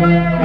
Thank